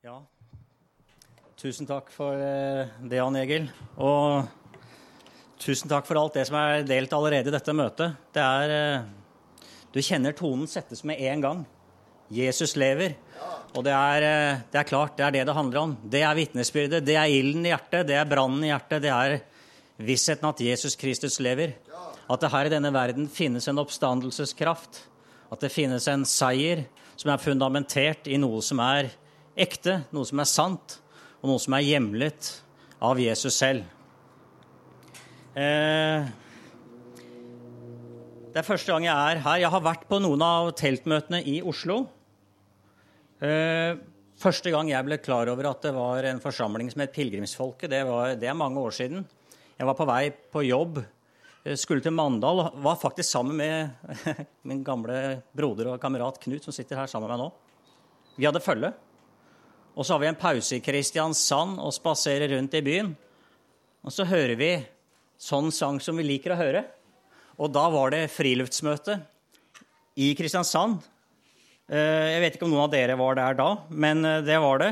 Ja. Tusen takk for eh, det, Jan Egil. Og tusen takk for alt det som er delt allerede i dette møtet. Det er eh, Du kjenner tonen settes med en gang. Jesus lever. Og det er, eh, det er klart, det er det det handler om. Det er vitnesbyrdet. Det er ilden i hjertet. Det er brannen i hjertet. Det er vissheten at Jesus Kristus lever. At det her i denne verden finnes en oppstandelseskraft. At det finnes en seier som er fundamentert i noe som er ekte, noe som er sant, og noe som er hjemlet av Jesus selv. Eh, det er første gang jeg er her. Jeg har vært på noen av teltmøtene i Oslo. Eh, første gang jeg ble klar over at det var en forsamling som het Pilegrimsfolket, det, det, er mange år siden. Jeg var på vei på jobb, eh, skulle til Mandal, og var faktisk sammen med min gamle broder og kamerat Knut, som sitter her sammen med meg nå. Vi hadde følge. Og så har vi en pause i Kristiansand og spaserer rundt i byen. Og så hører vi sånn sang som vi liker å høre. Og da var det friluftsmøte i Kristiansand. Eh, jeg vet ikke om noen av dere var der da, men eh, det var det.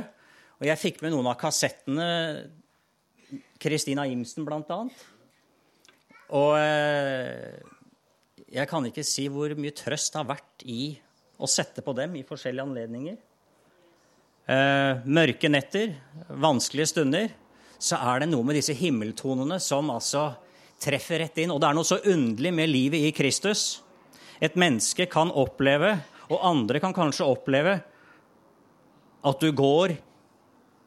Og jeg fikk med noen av kassettene. Kristina Imsen, blant annet. Og eh, jeg kan ikke si hvor mye trøst det har vært i å sette på dem i forskjellige anledninger eh, mørke netter, vanskelige stunder, så er det noe med disse himmeltonene som altså treffer rett inn. Og det er noe så underlig med livet i Kristus. Et menneske kan oppleve, og andre kan kanskje oppleve, at du går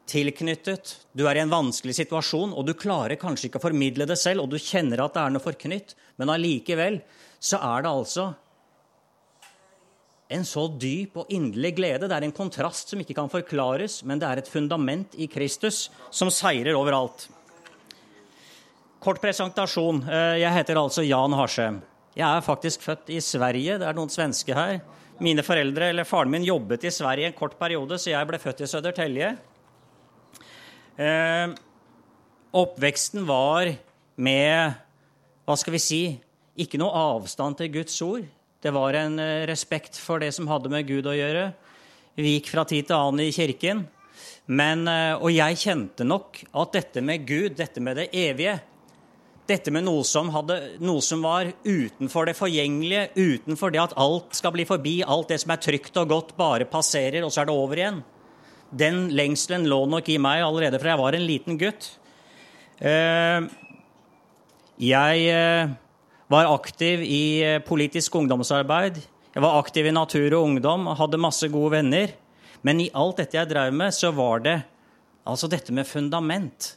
tilknyttet, du er i en vanskelig situasjon, og du klarer kanskje ikke å formidle det selv, og du kjenner at det er noe forknytt, men allikevel så er det altså en så dyp og inderlig glede. Det er en kontrast som ikke kan forklares, men det er et fundament i Kristus som seirer overalt. Kort presentasjon. Eh, jeg heter altså Jan Harsem. Jeg er faktisk født i Sverige. Det er noen svenske her. Mine foreldre, eller Faren min jobbet i Sverige en kort periode, så jeg ble født i Södertälje. Eh, oppveksten var med Hva skal vi si? Ikke noe avstand til Guds ord. Det var en eh, respekt for det som hadde med Gud å gjøre. Vi gikk fra tid til annen i kirken. Men, eh, og jeg kjente nok at dette med Gud, dette med det evige, dette med noe som, hadde, noe som var utenfor det forgjengelige, utenfor det at alt skal bli forbi, alt det som er trygt og godt, bare passerer, og så er det over igjen. Den lengselen lå nok i meg allerede fra jeg var en liten gutt. Eh, jeg var aktiv i eh, politisk ungdomsarbeid. Jeg var aktiv i Natur og Ungdom hadde masse gode venner. Men i alt dette jeg drev med, så var det altså dette med fundament.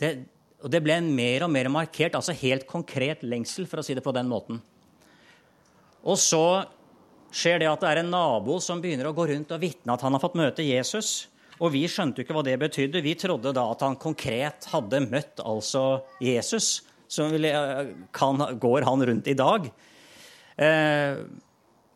Det, og det ble mer og mer markert, altså helt konkret lengsel, for å si det på den måten. Og så skjer det at det er en nabo som begynner å gå rundt og vitne at han har fått møte Jesus. Og vi skjønte jo ikke hva det betydde. Vi trodde da at han konkret hadde møtt altså Jesus som kan, går han rundt i dag. Eh,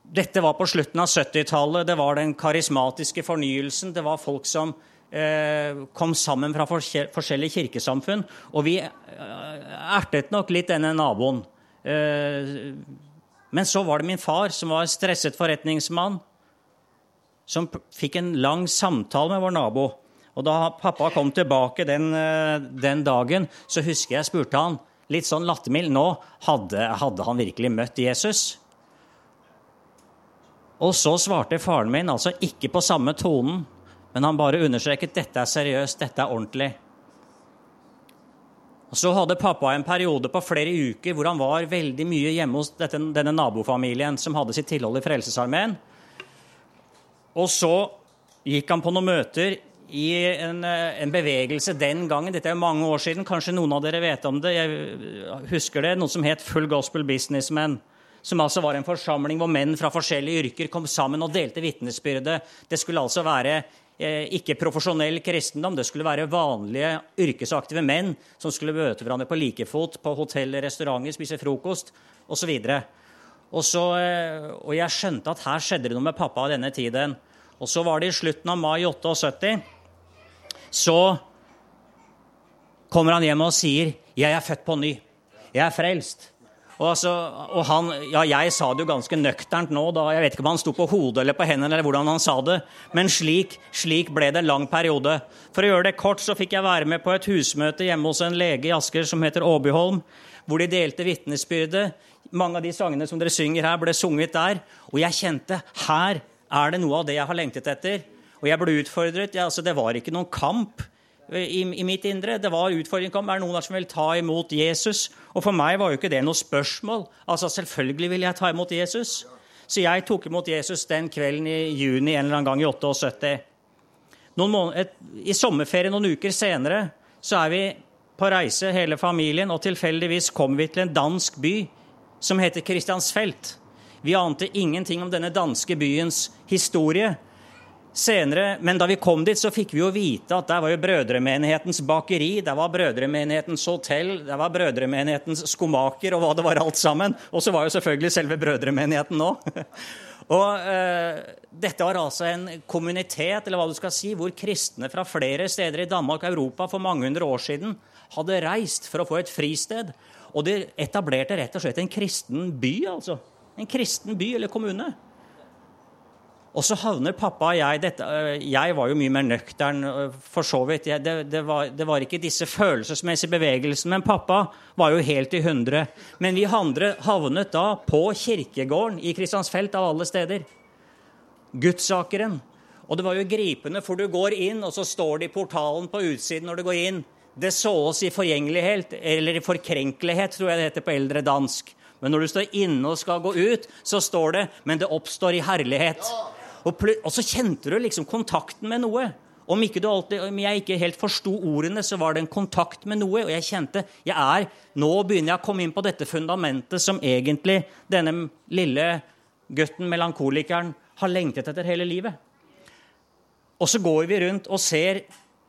dette var på slutten av 70-tallet. Det var den karismatiske fornyelsen. Det var folk som eh, kom sammen fra forskjellige kirkesamfunn. Og vi eh, ertet nok litt denne naboen. Men så var det min far, som var stresset forretningsmann, som fikk en lang samtale med vår nabo. Og da pappa kom tilbake den, den dagen, så husker jeg spurte han litt sånn lattermild nå hadde, hadde han virkelig møtt Jesus. Og så svarte faren min, altså ikke på samme tonen, men han bare understreket dette er seriøst, dette er ordentlig. Og Så hadde pappa en periode på flere uker hvor han var veldig mye hjemme hos dette, denne nabofamilien som hadde sitt tilhold i Frelsesarmeen. Og så gikk han på noen møter i en, eh, en, bevegelse den gangen. Dette er mange år siden, kanskje noen av dere vet om det. Jeg husker det, Noe som het Full Gospel Businessmen. Som altså var en forsamling hvor menn fra forskjellige yrker kom sammen og delte vitnesbyrdet. Det skulle altså være eh, ikke profesjonell kristendom, det skulle være vanlige yrkesaktive menn som skulle møte hverandre på like fot på hotell, restauranter, spise frokost osv. Og, så, eh, og jeg skjønte at her skjedde det noe med pappa denne tiden. Og så var det i slutten av mai 78 så kommer han hjem og sier 'Jeg er født på ny. Jeg er frelst'. Og, altså, og han, ja, Jeg sa det jo ganske nøkternt nå. da, Jeg vet ikke om han sto på hodet eller på hendene, eller hvordan han sa det, men slik, slik ble det en lang periode. For å gjøre det kort så fikk jeg være med på et husmøte hjemme hos en lege i Asker som heter Åbyholm, hvor de delte vitnesbyrdet. Mange av de sangene som dere synger her, ble sunget der. Og jeg kjente her er det noe av det jeg har lengtet etter. Og jeg ble utfordret. Ja, altså, det var ikke noen kamp i, i, mitt indre. Det var utfordring om er det noen der som vil ta imot Jesus. Og for meg var jo ikke det noe spørsmål. Altså, Selvfølgelig vil jeg ta imot Jesus. Så jeg tok imot Jesus den kvelden i juni en eller annen gang i 78. Måneder, et, I sommerferie noen uker senere så er vi på reise, hele familien, og tilfeldigvis kom vi til en dansk by som heter Kristiansfelt. Vi ante ingenting om denne danske byens historie. Senere, men da vi kom dit, så fikk vi jo vite at der var jo Brødremenighetens bakeri, der var Brødremenighetens hotell, der var Brødremenighetens skomaker og hva det var alt sammen. Og så var jo selvfølgelig selve Brødremenigheten nå. og eh, dette var altså en kommunitet, eller hva du skal si, hvor kristne fra flere steder i Danmark og Europa for mange hundre år siden hadde reist for å få et fristed. Og de etablerte rett og slett en kristen by, altså. En kristen by eller kommune. Og så havner pappa og jeg dette, øh, Jeg var jo mye mer nøktern, øh, for så vidt. Jeg, det, det, var, det, var, ikke disse følelsesmessige bevegelsene. Men pappa var jo helt i hundre. Men vi andre havnet da på kirkegården i Kristiansfelt, av alle steder. Gudssakeren. Og det var jo gripende, for du går inn, og så står det i portalen på utsiden når du går inn. Det såes i forgjengelighet, eller i forkrenkelighet, tror jeg det heter på eldre dansk. Men når du står inne og skal gå ut, så står det 'men det oppstår i herlighet'. Og, og, så kjente du liksom kontakten med noe. Om, ikke alltid, om jeg ikke helt forsto ordene, så var det en kontakt med noe. Og jeg kjente jeg er, Nå begynner jeg å komme inn på dette fundamentet som egentlig denne lille gutten, melankolikeren, har lengtet etter hele livet. Og så går vi rundt og ser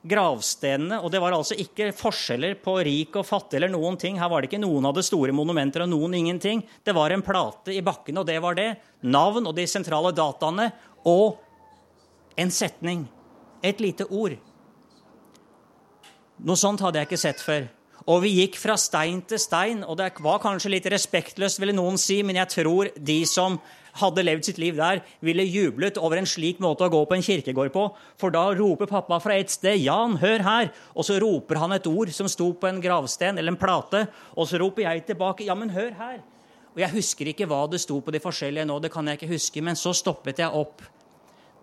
gravstenene, og det var altså ikke forskjeller på rik og fattig eller noen ting. Her var det ikke noen av de store monumenter og noen ingenting. Det var en plate i bakken, og det var det. Navn og de sentrale dataene og en setning. Et lite ord. Noe sånt hadde jeg ikke sett før. Og vi gikk fra stein til stein, og det var kanskje litt respektløst, ville noen si, men jeg tror de som hadde levd sitt liv der, ville jublet over en slik måte å gå på en kirkegård på. For da roper pappa fra et sted 'Jan, hør her!' Og så roper han et ord som sto på en gravsten eller en plate. Og så roper jeg tilbake 'Ja, men hør her!' Og jeg husker ikke hva det sto på de forskjellige nå, det kan jeg ikke huske, men så stoppet jeg opp.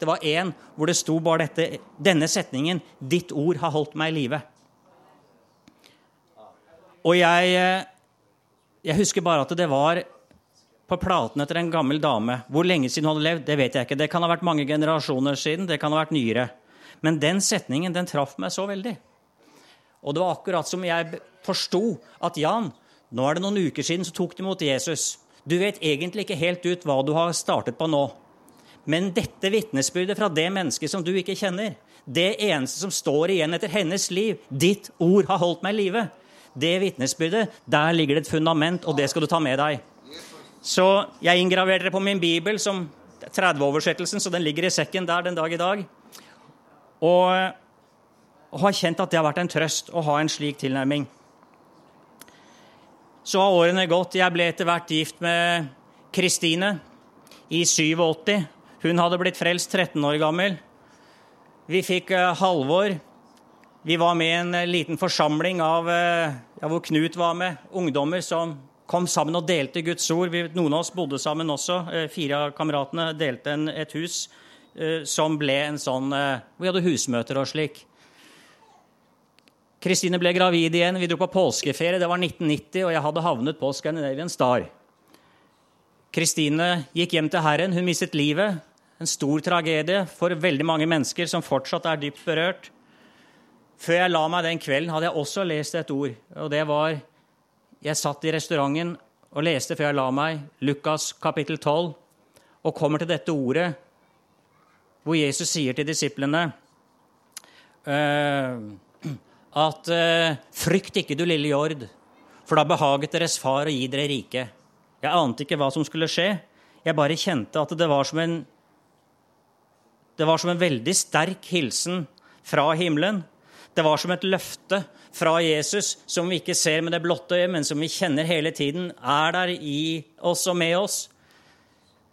Det var én hvor det sto bare dette, denne setningen 'Ditt ord har holdt meg i live'. Og jeg, eh, jeg husker bare at det var på platen etter en gammel dame. Hvor lenge siden hun hadde levd, det vet jeg ikke. Det kan ha vært mange generasjoner siden. det kan ha vært nyere. Men den setningen den traff meg så veldig. Og det var akkurat som jeg forsto at Jan, nå er det noen uker siden så tok du imot Jesus. Du vet egentlig ikke helt ut hva du har startet på nå. Men dette vitnesbyrdet fra det mennesket som du ikke kjenner, det eneste som står igjen etter hennes liv, ditt ord har holdt meg i live, det vitnesbyrdet, der ligger det et fundament, og det skal du ta med deg. Så jeg inngraverte det på min bibel som 30-oversettelsen, så den ligger i sekken der den dag i dag. Og, og har kjent at det har vært en trøst å ha en slik tilnærming. Så har årene gått. Jeg ble etter hvert gift med Kristine i 87. Hun hadde blitt frelst 13 år gammel. Vi fikk uh, Halvor. Vi var med i en uh, liten forsamling av, uh, ja, hvor Knut var med. Ungdommer som kom sammen og delte Guds ord. Vi, noen av oss bodde sammen også. fire av kameratene delte en, et hus som ble en sånn Vi hadde husmøter og slik. Kristine ble gravid igjen. Vi dro på påskeferie. Det var 1990, og jeg hadde havnet på Scandinavian Star. Kristine gikk hjem til Herren. Hun mistet livet en stor tragedie for veldig mange mennesker som fortsatt er dypt berørt. Før jeg la meg den kvelden, hadde jeg også lest et ord. Og det var Jeg satt i restauranten og leste før jeg la meg, Lukas kapittel 12, og kommer til dette ordet hvor Jesus sier til disiplene uh, at uh, Frykt ikke, du lille jord, for da behaget deres far å gi dere rike. Jeg ante ikke hva som skulle skje. Jeg bare kjente at det var som en det var som en veldig sterk hilsen fra himmelen. Det var som et løfte fra Jesus som vi ikke ser med det blotte øyet, men som vi kjenner hele tiden er der i oss og med oss.